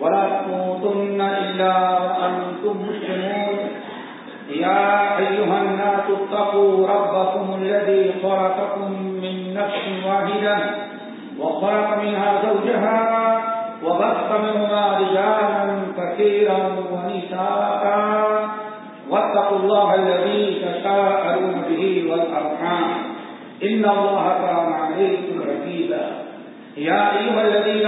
ولا تموتن إلا وأنتم مسلمون. يا أيها الناس اتقوا ربكم الذي خلقكم من نفس واحدة وخلق منها زوجها وبث منهما رجالا كثيرا ونساء. واتقوا الله الذي تساءلون به والأرحام. إن الله كان عليكم رقيبا. يا أيها الذين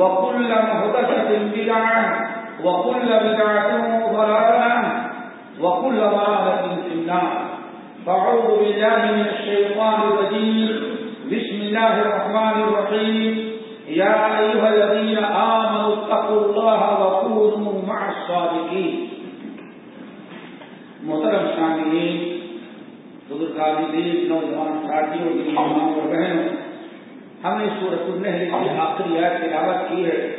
وكل مهدفة بدعة وكل بدعة ضلالة وكل ضلالة في النار فأعوذ بالله من الشيطان الرجيم بسم الله الرحمن الرحيم يا أيها الذين آمنوا اتقوا الله وكونوا مع الصادقين محترم شاملین بزرگان دین نوجوان ساتھیوں کی ماں اور بہنوں ہم نے سورت النحل کی آخری آیت تلاوت کی ہے،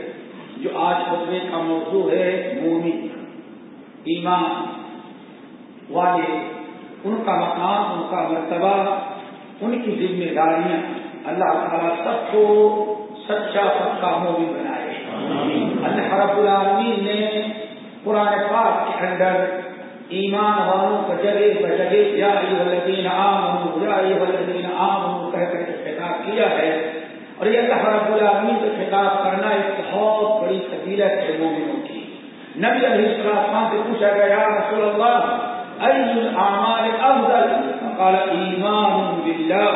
جو آج خطبے کا موضوع ہے مومن۔ ایمان والے، ان کا مقام، ان کا مرتبہ، ان کی ذمہ داریاں۔ اللہ تعالیٰ سب کو سچا پکا مومن بنائے۔ اللہ رب العالمین نے قرآن پاک کے اندر ایمان والوں کا جگہ بجگہ یا الذین آمنوا، یا الذین آمنوا، کہہ کر خطاب کیا ہے؟ اور یہ اللہ رب العالمین کو خطاب کرنا ایک بہت بڑی قبیلت ہے مومنوں کی۔ نبی علیہ السلام سے پوچھا گیا، یا رسول اللہ ای الاعمال افضل؟ قال ایمان باللہ،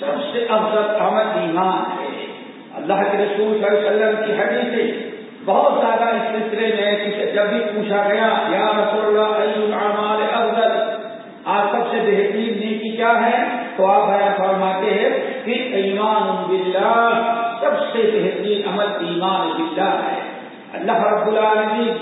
سب سے افضل عمل ایمان ہے۔ اللہ کے رسول صلی اللہ علیہ وسلم کی حدیث سے بہت زیادہ اس سلسلے میں جب بھی پوچھا گیا، یا رسول اللہ العمال افضل؟ آج سب سے بہترین نیکی کیا ہے؟ تو آپ بیان فرماتے ہیں کہ ایمان باللہ سب سے بہترین عمل ایمان باللہ ہے۔ اللہ رب العالمین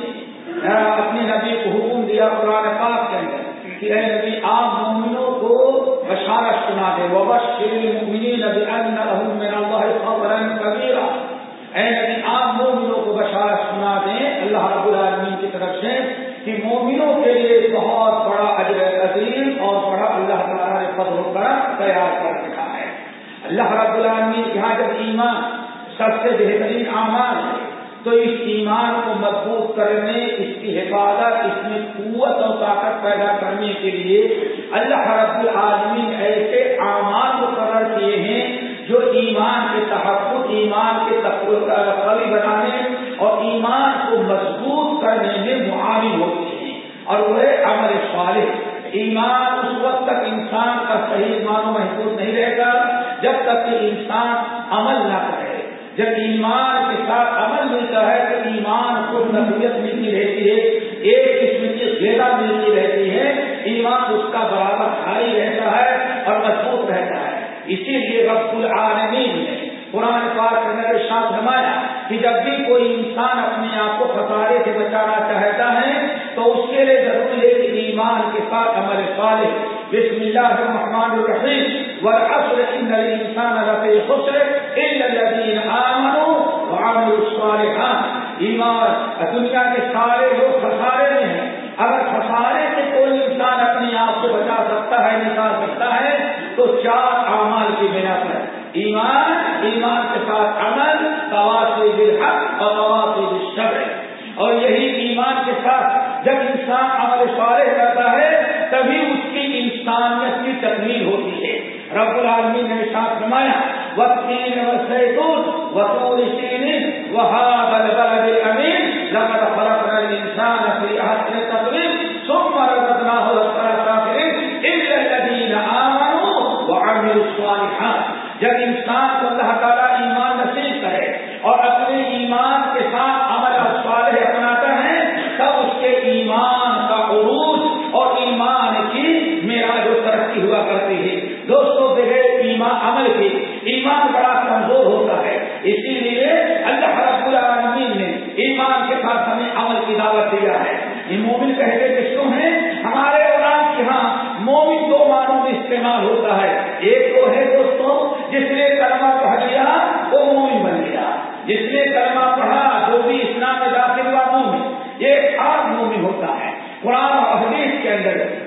نے اپنے نبی کو حکم دیا قرآن پاک کے اندر کہ اے نبی آپ مومنوں کو بشارت سنا دے۔ وبشر المؤمنین بان لهم من الله فضلا كبيرا۔ اے نبی آپ مومنوں کو بشارت سنا دیں۔ اللہ رب العالمین کی طرف سے کہ مومنوں کے لیے بہت بڑا اجر عظیم اور بڑا اللہ تعالیٰ نے فضل و کرم تیار کر رکھا ہے۔ اللہ رب العالمین یہاں جب ایمان سب سے بہترین اعمال ہے، تو اس ایمان کو مضبوط کرنے، اس کی حفاظت، اس میں قوت اور طاقت پیدا کرنے کے لیے اللہ رب العالمین ایسے اعمال مقرر کیے ہیں جو ایمان کے تحفظ، ایمان کے قوی بنانے اور ایمان کو مضبوط کرنے میں معاون ہوتے ہیں اور وہ عمل صالح۔ ایمان اس وقت تک انسان کا صحیح ایمان محفوظ نہیں رہے گا جب تک کہ انسان عمل نہ کرے۔ جب ایمان کے ساتھ عمل ملتا ہے تو ایمان کو نصیحت ملتی رہتی ہے، ایک قسم کی غیرہ ملتی رہتی ہے۔ ایمان اس کا برابر بھاری رہتا ہے اور مضبوط رہتا ہے۔ اسی لیے رب العالمین نے قرآن پاک کرنے کے ساتھ نمایا کہ جب بھی کوئی انسان اپنے آپ کو خسارے سے بچانا چاہتا ہے، تو اس کے لیے ضروری ہے کہ ایمان کے ساتھ عمل صالح۔ بسم اللہ الرحمن الرحیم۔ والعصر ان الانسان لفی خسر الا الذين امنوا وعملوا الصالحات۔ ایمان دنیا کے سارے لوگ خسارے میں ہیں۔ اگر خسارے سے کوئی انسان اپنے آپ کو بچا سکتا ہے، نکال سکتا ہے، تو چار اعمال کی بنا پر۔ ایمان ایمان کے ساتھ عمل تواسی بالحق اور تواسی بالشبر اور یہی ایمان کے ساتھ جب انسان عمل صالح کرتا ہے، تبھی اس کی انسانیت کی تکمیل ہوتی ہے. رب العالمین نے ساتھ نمایا وقین وسیتون وطول سین وهذا البلد الامین لقد خلقنا الانسان في احسن تقویم جب انسان کو اللہ تعالیٰ ایمان نصیب کرے اور اپنے ایمان کے ساتھ عمل صالح اپناتا ہے، تب اس کے ایمان کا عروج اور ایمان کی میرا جو ترقی ہوا کرتی ہے۔ دوستوں بغیر ایمان عمل کی ایمان بڑا کمزور ہوتا ہے۔ اسی لیے اللہ رب العالمین نے ایمان کے ساتھ ہمیں عمل کی دعوت دیا ہے۔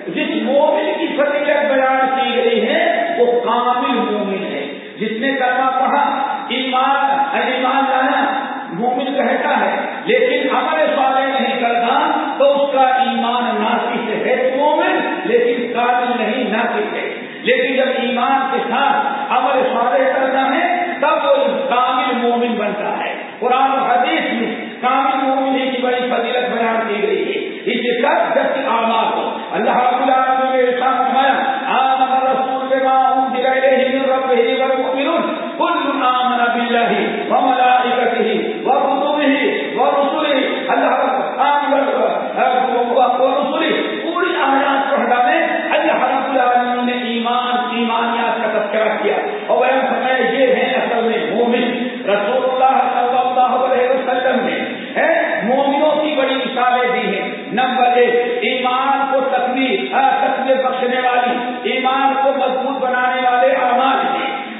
جس مومن کی فضیلت بیان کی گئی ہے، وہ کامل مومن ہے۔ جس نے کلمہ پڑھا، ایمان ایمان لانا مومن کہتا ہے، لیکن عمل صالح نہیں کرتا، تو اس کا ایمان ناسک ہے مومن، لیکن قابل نہیں ناسک ہے۔ لیکن جب ایمان کے ساتھ عمل صالح کرتا ہے، تب وہ کامل مومن بنتا ہے۔ قرآن و حدیث میں کامل مومن کی بڑی فضیلت بیان کی گئی ہے۔ اس کے ساتھ جب آماد ہو اللہ نمبر ایک، ایمان کو تکلیف تکلیف بخشنے والی، ایمان کو مضبوط بنانے والے اعمال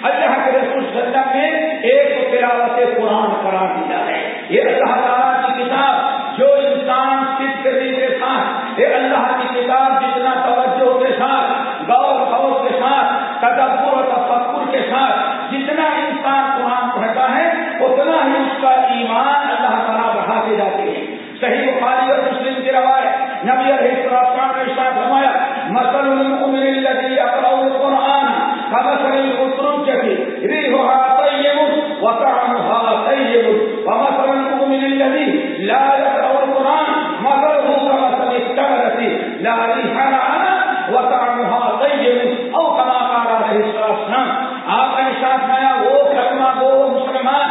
اللہ کے رسول سلم نے ایک تو تلاوت قرآن قرار دیا ہے۔ یہ اللہ تعالیٰ کی کتاب جو انسان صرف کرنے کے ساتھ، یہ اللہ کی کتاب جتنا توجہ کے ساتھ، غور غور کے ساتھ، تدبر اور تفکر کے ساتھ جتنا انسان قرآن پڑھتا ہے، اتنا ہی اس کا ایمان اللہ تعالیٰ بڑھاتے جاتے ہیں صحیح بخاری اور مسلم کی روایت نبی علیہ السلام نے ارشاد فرمایا، مثل المؤمن الذي يقرأ القرآن كمثل الأترجة ريحها طيب وطعمها طيب. ومثل المؤمن الذي لا يقرأ القرآن مثله كمثل التمرة لا ريح لها وطعمها طيب. أو كما قال عليه الصلاة والسلام، آپ نے ارشاد فرمایا، وہ کلمہ، وہ مسلمان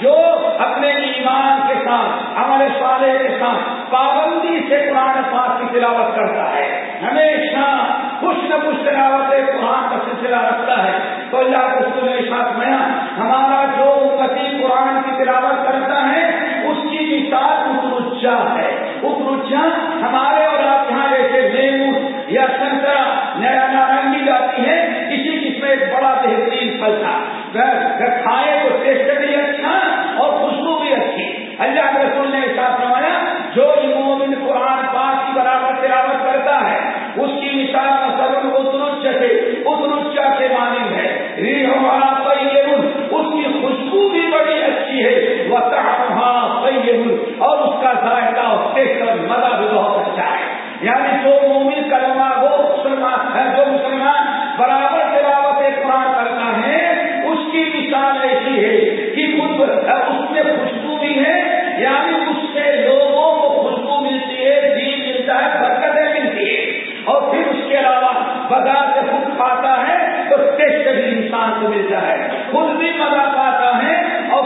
جو اپنے ایمان کے ساتھ ہمارے صالح کے ساتھ پابندی سے قرآن پاک کی تلاوت کرتا ہے۔ ہمیشہ کچھ نہ کچھ تلاوت قرآن کا سلسلہ رکھتا ہے۔ تو اللہ رسول نے ساتھ میں ہمارا جو امتی قرآن کی تلاوت کرتا ہے، اس کی مثال اترچا ہے۔ اترچا ہمارے اور آپ یہاں جیسے لیمو یا سنترا، نیا نارنگی جاتی ہے اسی قسم ایک بڑا بہترین پھل تھا۔ کھائے تو ٹیسٹ بھی اچھا اور خوشبو بھی اچھی۔ اللہ کے رسول نے ساتھ فرمایا جو مومن قرآن پاک کی برابر تلاوت کرتا ہے اس کی مثال مثلاً اترچ سے اترچا کے مانند ہے اس کی خوشبو بھی بڑی اچھی ہے۔ وہ اور اس کا ذائقہ اور ٹیسٹ اور مزہ بھی بہت اچھا ہے۔ یعنی جو مومن کلمہ، وہ مسلمان ہے، جو مسلمان برابر تلاوت قرآن کرتا ہے، اس کی مثال ایسی ہے کہ خود اس میں خوشبو تو ٹیسٹ انسان کو ملتا ہے۔ خود بھی مزہ پاتا ہے اور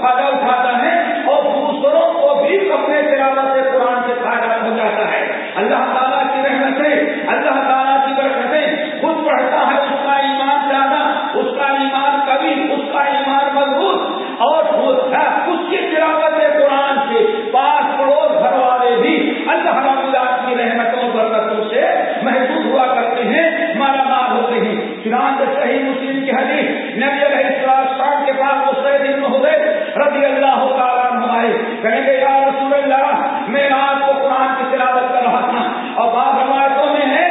فائدہ اٹھاتا ہے اور دوسروں کو بھی اپنے تلاوت سے قرآن سے فائدہ ہو جاتا ہے۔ اللہ تعالیٰ کی رحمتیں اللہ تعالیٰ کی برکتیں خود پڑھتا ہے، اس کا ایمان زیادہ، اس کا ایمان کبھی اس کا ایمان مضبوط۔ اور اس کی تلاوت قرآن سے پاس پڑوس گھر والے بھی اللہ پاس ابن حضیر رضی اللہ تعالیٰ آئے۔ کہیں گے، یا رسول اللہ، میں آپ کو قرآن کی تلاوت کر رہا تھا۔ اور بعض روایتوں میں ہے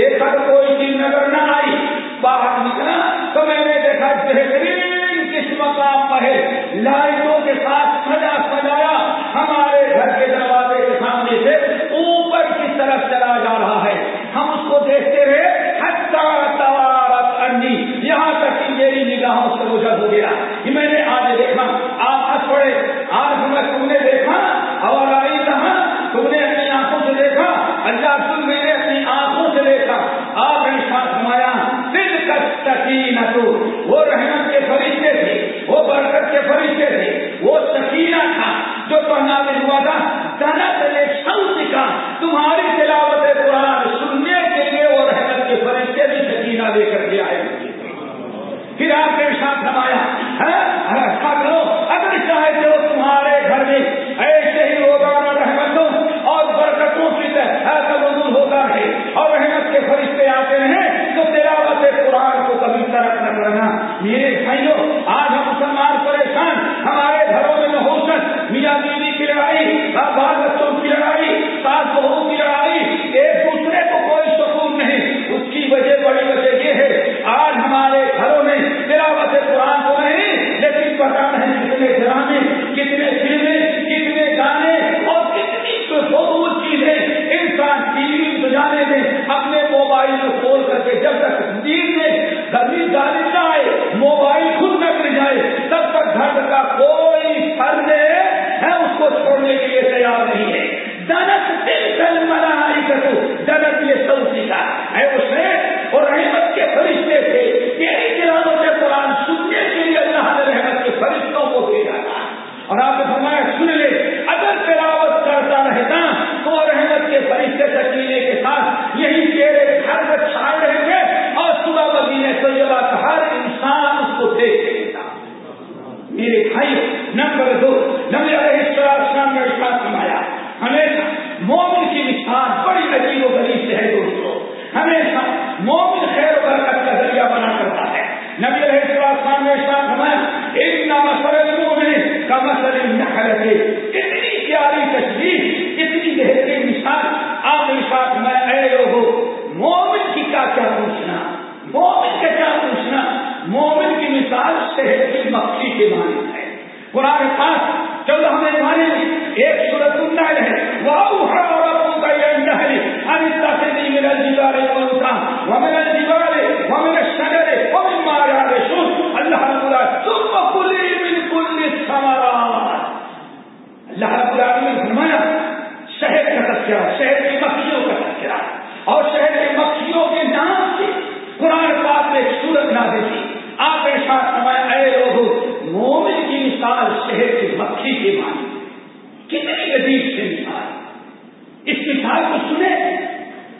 دیکھا تو کوئی چیز نظر نہ آئی۔ باہر نکلا تو میں نے دیکھا بہترین قسم کا محل لائٹوں کے ساتھ سجا سجایا۔ ہمارے گھر کے دروازے کے سامنے سے اوپر کی طرف چلا جا رہا ہے۔ ہم اس کو دیکھتے رہے توارت انڈی یہاں تک کہ میری نگاہوں سے روشن ہو گیا کہ میں نے آج دیکھا آپ ہنس پڑے آج میں تم نے دیکھا اور آئی کہاں تم نے اپنی آنکھوں سے دیکھا سکینہ جو جو نازل ہوا تھا دانا چلے شمس کا تمہاری تلاوت قرآن سننے کے لیے وہ رحمت کے فرشتے بھی سکینہ لے کر گیا۔ کو چھوڑنے کے لیے تیار نہیں ہے۔ دنت دل کل مرائی کرو۔ یہ سب سیکھا ہے۔ اس نے اور رحمت کے فرشتے تھے یہی کلانوں کے قرآن سننے کے لیے اللہ نے رحمت کے فرشتوں کو بھیجا تھا اور آپ نے فرمایا سن لے اگر تلاوت کرتا رہتا تو رحمت کے فرشتے سکینے کے ساتھ یہی تیرے گھر میں چھائے رہیں گے اور صبح مدینے طیبہ کا ہر انسان اس کو دیکھ لیتا میرے بھائی نمبر دو نبی علیہ السلام نے ارشاد فرمایا ہمیشہ مومن کی مثال بڑی عجیب و غریب سے ہے دوستوں ہمیشہ مومن خیر و برکت کا ذریعہ بنا کرتا ہے نبی علیہ السلام نے ارشاد فرمایا ایک نامسر المؤمن کا مسل نحل ہے اتنی پیاری تشریح اتنی بہترین مثال آپ ارشاد میں اے لوگوں مومن کی کیا کیا پوچھنا مومن کا کیا پوچھنا مومن کی مثال شہر کی مکھی کے معنی ہے۔ قرآن پاس چودہ ہمیں معنی ایک سورت النحل ہے، وَأَوْحَى رَبُّكَ إِلَى النَّحْلِ أَنِ اتَّخِذِي مِنَ الْجِبَالِ بُيُوتًا وَمِنَ الْجِبَالِ وَمِنَ الشَّجَرِ وَمِمَّا يَعْرِشُونَ اللہ رب العالمین ثُمَّ كُلِي مِن كُلِّ الثَّمَرَاتِ اللہ رب العالمین نے فرمایا شہر کا تذکرہ شہر کی مکھیوں کا تذکرہ اور شہر کی مکھیوں کے نام سے قرآن پاک میں ایک سورت نازل کی آپ کے ساتھ فرمایا اے لوگ مومن کی مثال شہر کی مکھی کے معنی کتنی عجیب سے مثال اس مثال کو سنے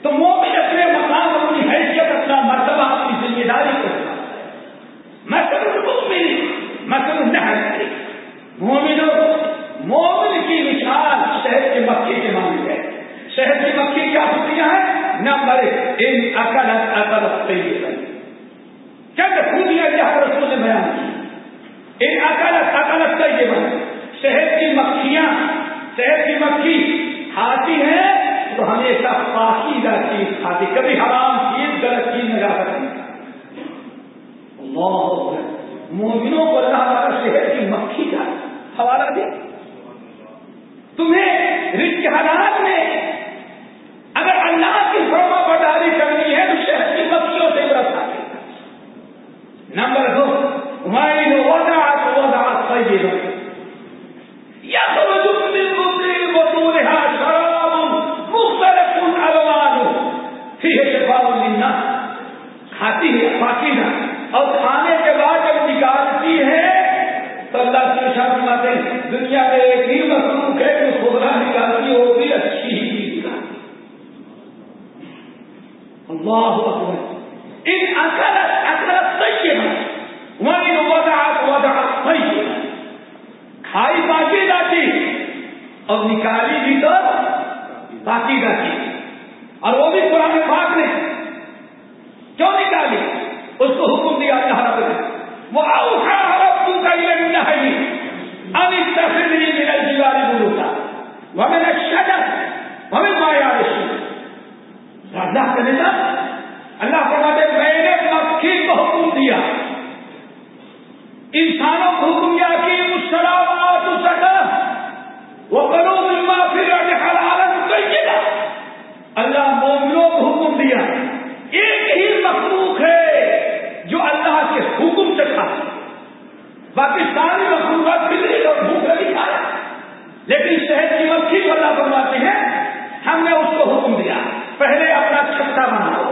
تو مومن اپنے مقام، اپنی حیثیت، اپنا مرتبہ، اپنی ذمہ داری کو مثل مومن مثل نہر مومنوں مومن کی مثال شہر کی مکھی کے معنی ہے۔ شہر کی مکھی کیا ہوتی ہے نمبر ان اکلت اکلت طیبہ چند خوبیاں اللہ رسول نے؟ بیان کی ان اکلت اکلت طیبہ شہر کی مکھیاں شہر کی مکھی کھاتی ہے تو ہمیشہ پاکیزہ چیز کھاتی، کبھی حرام چیز، غلط چیز میں جا سکتی۔ مومنوں کو اللہ تعالیٰ شہر کی مکھی کا حوالہ دے تمہیں رزق حالات میں اگر اللہ کی فرما برداری کرنی ہے تو شہر کی مکھیوں سے برت نمبر دو وائن وضع وضع طیبہ يخرج من بطون بطونها شراب مختلف الوانه فيه شفاء للناس کھاتی ہے پاکیزہ اور کھانے کے بعد جب نکالتی ہے تو اللہ کی شاپ ماتے دنیا میں ایک ہی مخلوق ہے جو کھولا نکالتی ہے وہ بھی اچھی ہی چیز نکالتی اللہ اکبر۔ ان اکلت اکلت طیبہ وَإِنْ وَضَعَتْ وَضَعَتْ طَيِّبًا کھائی باقی جاتی اور نکالی بھی تو باقی جاتی اور وہ بھی قرآن پاک نے کیوں نکالی؟ اس کو حکم دیا اللہ رب نے۔ وہ اوکھا رب کا یہ نہیں ابھی تفریح میرا دیواری بولو تھا وہ میرا شجر ہمیں اللہ کرے گا انسانوں کو حکم دیا کہ مسلامات سکا وہ کرو مما پھر حلالن کہیے اللہ مومنوں کو حکم دیا ایک ہی مخلوق ہے جو اللہ کے حکم سے کھا باقی ساری مخلوقات بجلی اور بھوک نہیں کھایا لیکن شہد کی مکھی کو اللہ فرماتے ہیں ہم نے اس کو حکم دیا پہلے اپنا چھتا بناؤ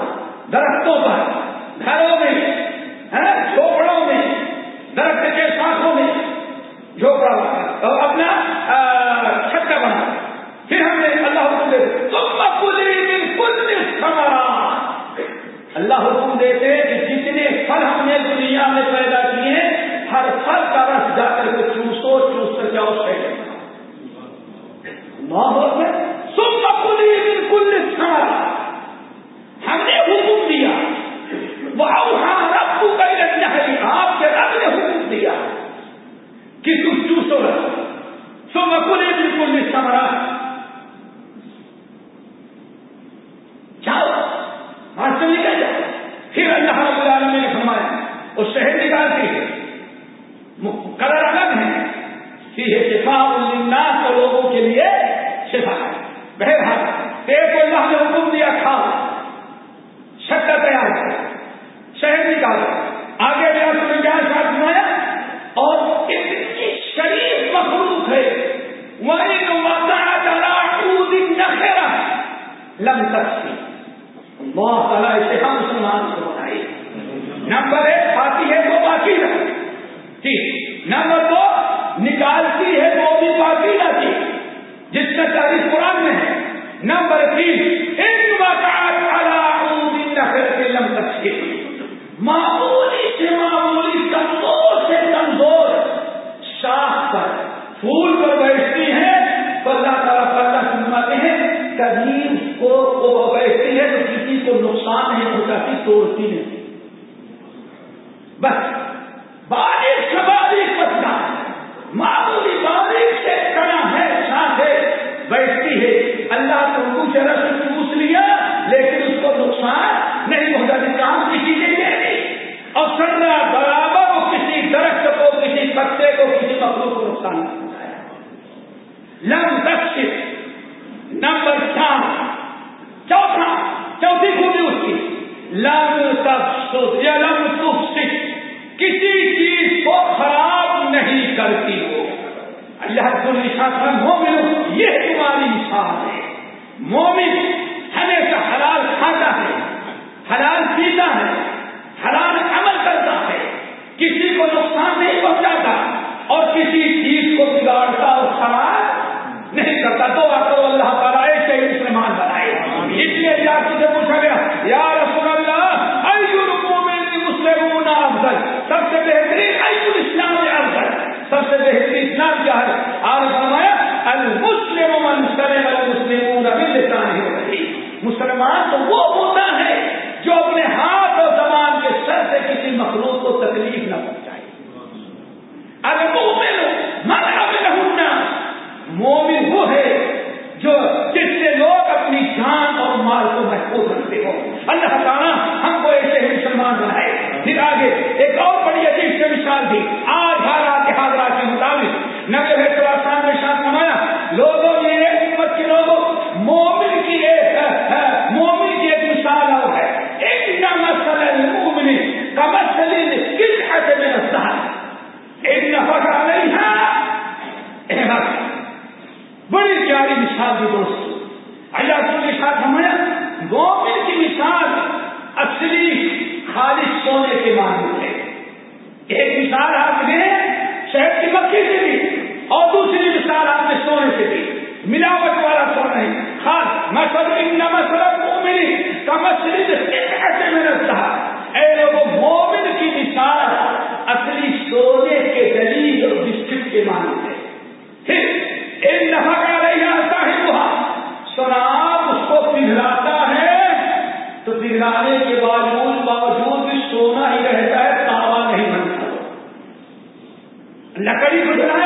درختوں پر گھروں میں جھوپڑوں میں درخت کے سانسوں میں جھوپڑا اور اللہ حکم دیتے کہ جتنے پھل ہم نے دنیا میں پیدا کیے ہر پھل کا رس جا کر کے چوسو چوس کر جاؤ شہر سب پوری بالکل سارا ہم نے حکم دیا وہ رب کو کئی رکھنا ہے آپ کے رب نے حکم دیا کہ تم چوسو رکھو سب پوری بالکل سارا شہر نکالتی ہے کلر الگ ہے شفا الناس کو لوگوں کے لیے شفا ہے۔ بہرحال پیٹ کو اللہ نے حکم دیا کھاؤ شکر تیار کر۔ شہر نکال۔ آگے بھی آپ نے کیا ساتھ سنایا، اور اتنی شریف مخلوق ہے۔ وہی لم تک اللہ تعالیٰ اسے ہم مسلمان کو بنائی نمبر ایک پاتی ہے وہ باقی رہے رہتی نمبر نقصان توڑتی نہیں بس، بارش کا بارش بچنا معمولی بارش سے کڑا ہے ساتھ ہے، بیٹھتی ہے۔ اللہ کو کچھ رس پوچھ لیا لیکن اس کو نقصان نہیں پہنچا کام کسی نے دے دی اور سرنا برابر کو کسی درخت کو، کسی پتے کو، کسی مخلوق کو نقصان۔ نہیں پہنچایا لم دکش نمبر چار چوتھا چوتھی خوبی اس کی لم تک یا لم تک کسی چیز کو خراب نہیں کرتی ہو اللہ کو نشان مومن یہ تمہاری مثال ہے مومن ہمیشہ حلال کھاتا ہے حلال پیتا ہے حلال عمل کرتا ہے کسی کو نقصان نہیں پہنچاتا اور کسی چیز کو بگاڑتا اور خراب نہیں کرتا تو آپ کو اللہ تعالیٰ ایسے مسلمان بنائے اس لیے جا سے پوچھا گیا یا رسول اللہ مسلم افضل سب سے بہترین اسلام افضل سب سے بہترین اسلام کیا ہے فرمایا، المسلم من سلم المسلمون باللسان ہو رہی مسلمان تو وہ ہوتا ہے جو اپنے ہاتھ اور زبان کے سر سے کسی مخلوق کو تکلیف نہ پہنچائے۔ اگر مومن من ابن مومن وہ ہے جو جس سے لوگ اپنی جان اور مال کو محفوظ رکھتے ہو اللہ تعالیٰ ہم کو ایسے ہی مسلمان بنائے۔ پھر آگے ایک اور بڑی عجیب سے مثال دی آج حالات کے حاضرات کے مطابق نبی شان نے شان سمایا لوگوں یہ امت کے لوگوں مومن کی ایک مومن کی ایک مثال اور ہے ایک مسل مومن کا مسل کس ایسے میں رستا ہے ایک نفر نہیں ہے بڑی پیاری مثال دی دوست اللہ کے ساتھ سمایا مومن کی مثال اصلی خالص کے معنی ہے ایک مثال آپ نے شہر کی مکھی سے دی اور دوسری مثال آپ نے سونے سے دی ملاوٹ والا سونا نہیں خاص مسل مسلم مومنی کا مسجد ایسے میں رکھتا اے لوگوں مومن کی مثال اصلی سونے کے دلیل اور بسکٹ کے معنی ہے پھر ایک نفع کا رہی آتا ہے وہاں شراب اس کو پگھلاتا ہے تو پگھلانے کے باوجود باوجود بھی سونا ہی رہتا ہے تاوا نہیں بنتا۔ لکڑی گزرا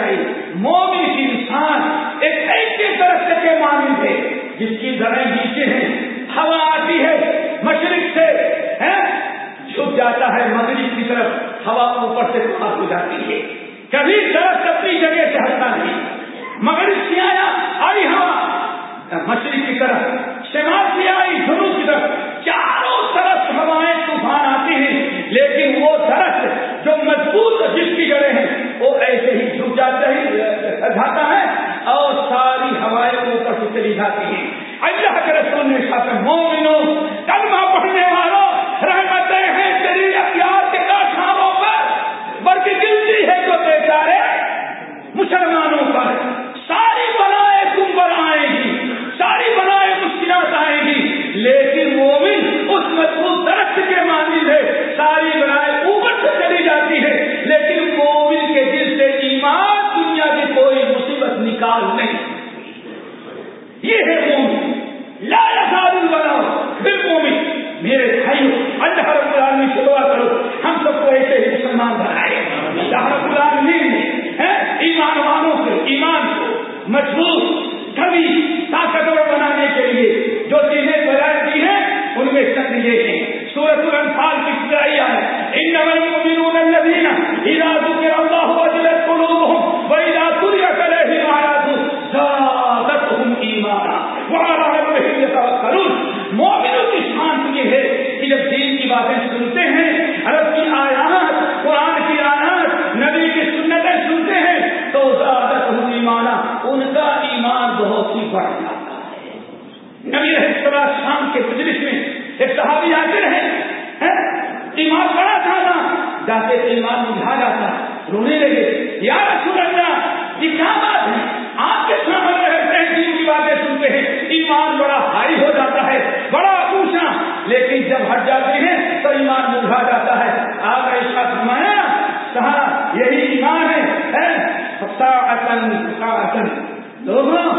چاہیے مومن انسان ایک ایسے درخت کے مانند تھے جس کی دریں نیچے ہیں، ہوا آتی ہے، مشرق سے جھک جاتا ہے، مغرب کی طرف ہوا اوپر سے پاس ہو جاتی ہے۔ کبھی درخت اپنی جگہ سے ہٹتا نہیں۔ مغرب سے آیا، آئی ہوا۔ مشرق کی طرف، شمال سے آئی، جنوب کی طرف، چاروں طرف ہوائیں طوفان آتی ہیں، لیکن وہ درخت جو مضبوط جس کی جڑیں ہیں وہ ایسے ہی جھک جاتا ہے جاتا ہے اور ساری ہوائیں اوپر سے چلی جاتی ہیں۔ اللہ کے رسول نے شاپ مومنوں جاتے تو ایمان بجھا جاتا رونے لگے۔ یا رسول اللہ، یہ کیا بات ہے؟ آپ کے سامنے رہتے ہیں دین کی باتیں سنتے ہیں، ایمان بڑا ہائی ہو جاتا ہے، بڑا اونچا۔ لیکن جب ہٹ جاتے ہیں، تو ایمان بجھا جاتا ہے۔ آپ ایسا فرمایا کہا یہی ایمان ہے۔ لوگوں،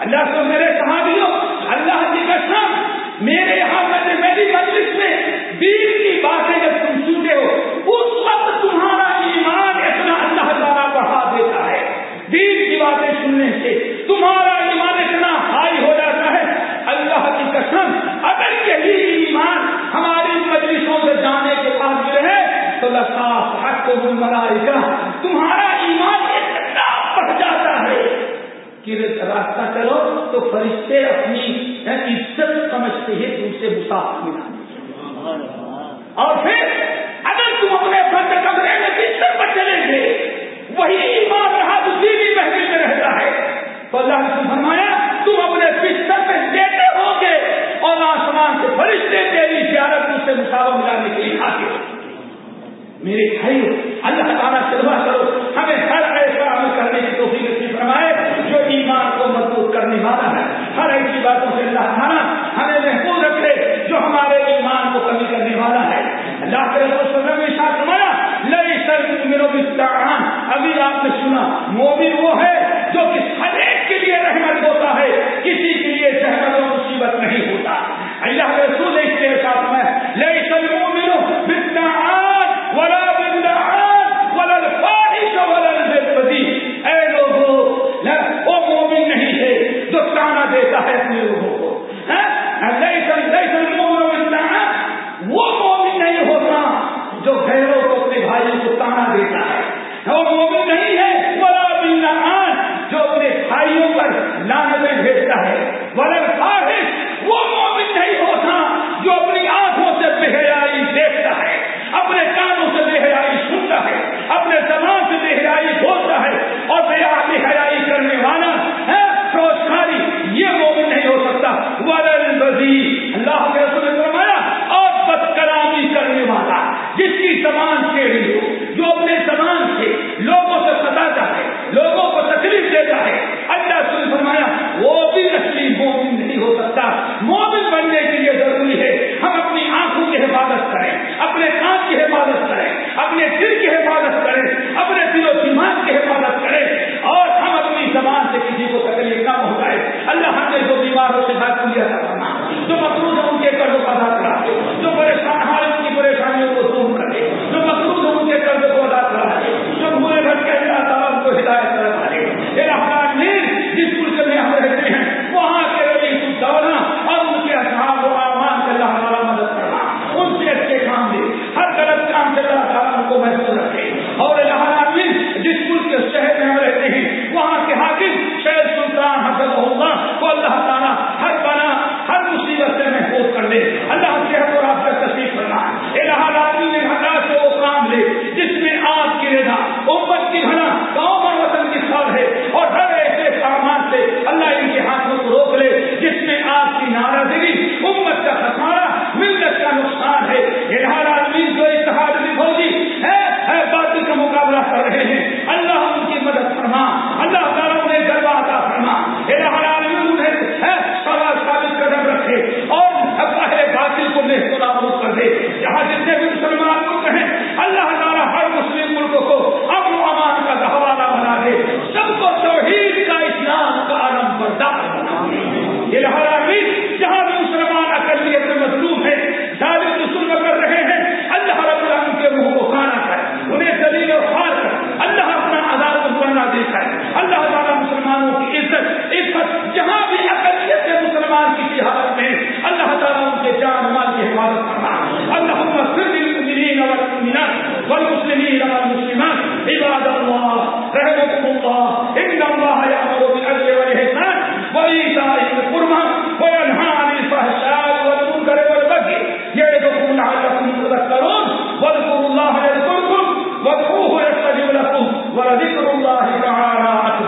اللہ کو میرے کہاں بھی ہو اللہ کی قسم میرے یہاں میں میری مجلس میں دین کی باتیں جب تم سنتے ہو اس وقت تمہارا ایمان اتنا اللہ تعالیٰ بڑھا دیتا ہے دین کی باتیں سننے سے تمہارا ایمان اتنا ہائی ہو جاتا ہے اللہ کی قسم اگر یہی ایمان ہماری مجلسوں سے جانے کے بعد ہے تو لگتا حق کو گل تمہارا ایمان اتنا بڑھ جاتا ہے۔ کہ راستہ چلو تو فرشتے اپنی عزت سمجھتے ہیں تم سے مسافر ملا اور پھر اگر تم اپنے بند کمرے میں بستر پر چلے گے وہی ایمان رہا تو دینی محفل میں رہتا ہے۔ تو اللہ نے فرمایا، تم اپنے بستر میں لیتے ہو گے اور آسمان سے فرشتے تیری زیارت تم سے مساو ملانے کے لیے آتے میرے بھائی، اللہ تعالیٰ سے دعا کرو، ہمیں ہر ایسا عمل کرنے کی توفیق نصیب فرمائے، جو ایمان کو مضبوط کرنے والا ہے۔ ہر ایسی باتوں سے اللہ تعالیٰ ہمیں محفوظ رکھے، جو ہمارے ایمان کو کمی کرنے والا ہے۔ اللہ کے رسول نے ساتھ فرمایا لئی سر میرو ابھی آپ نے سنا، مومن وہ ہے جو کہ ہر ایک کے لیے رحمت ہوتا ہے۔